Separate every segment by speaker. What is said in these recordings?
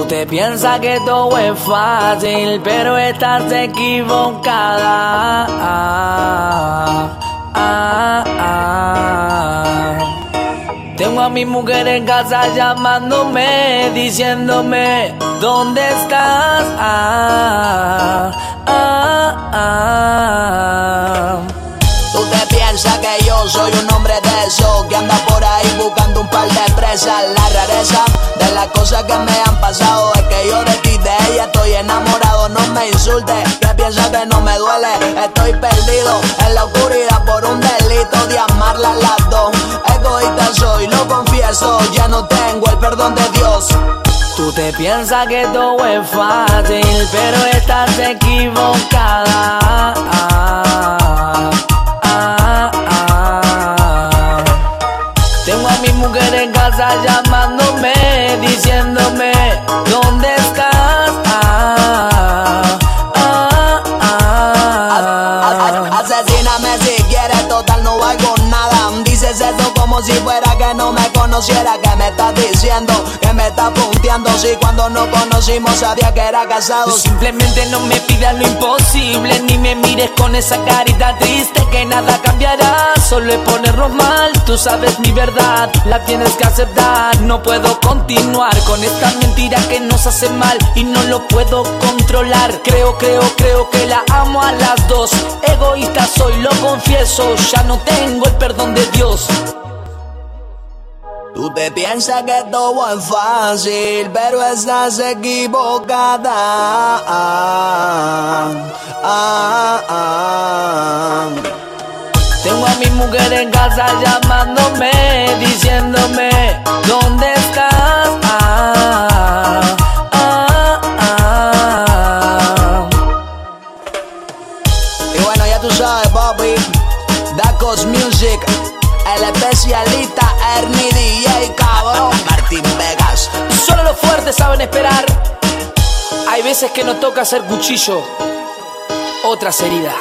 Speaker 1: te piensas que todo es fácil, pero estás equivocada. Tengo a mi mujer en casa llamándome, diciéndome, ¿dónde estás?
Speaker 2: Tú te piensas que yo soy un hombre de eso que anda por ahí buscando un par de presas. La rareza de las cosas que me piensas que no me duele. Estoy perdido en la oscuridad por un delito de amarla a las dos. Egoísta soy, lo confieso, ya no tengo el perdón de Dios.
Speaker 1: Tú te piensas que todo es fácil, pero estás equivocada.
Speaker 2: Como si fuera que no me conociera. Que me estás diciendo que me estás punteando. Si cuando nos conocimos sabía que era casado.
Speaker 1: Simplemente no me pidas lo imposible, ni me mires con esa carita triste que nada cambiará. Solo es ponernos mal, tú sabes mi verdad, la tienes que aceptar. No puedo continuar con esta mentira que nos hace mal y no lo puedo controlar. Creo, creo, creo que la amo a las dos. Egoísta soy, lo confieso, ya no tengo el perdón de Dios.
Speaker 2: Tú te piensas que todo es fácil, pero estás equivocada.
Speaker 1: Tengo a mi mujer en casa llamándome, diciéndome, ¿dónde estás?
Speaker 2: Y bueno, ya tú sabes, papi. Dacos Music, el especialista Ernie DJ, cabrón. Martín Vegas.
Speaker 1: Solo los fuertes saben esperar. Hay veces que nos toca hacer cuchillo, otras heridas.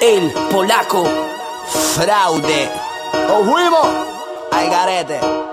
Speaker 1: El polaco.
Speaker 2: Fraude. ¡Os fuimos! Al garete.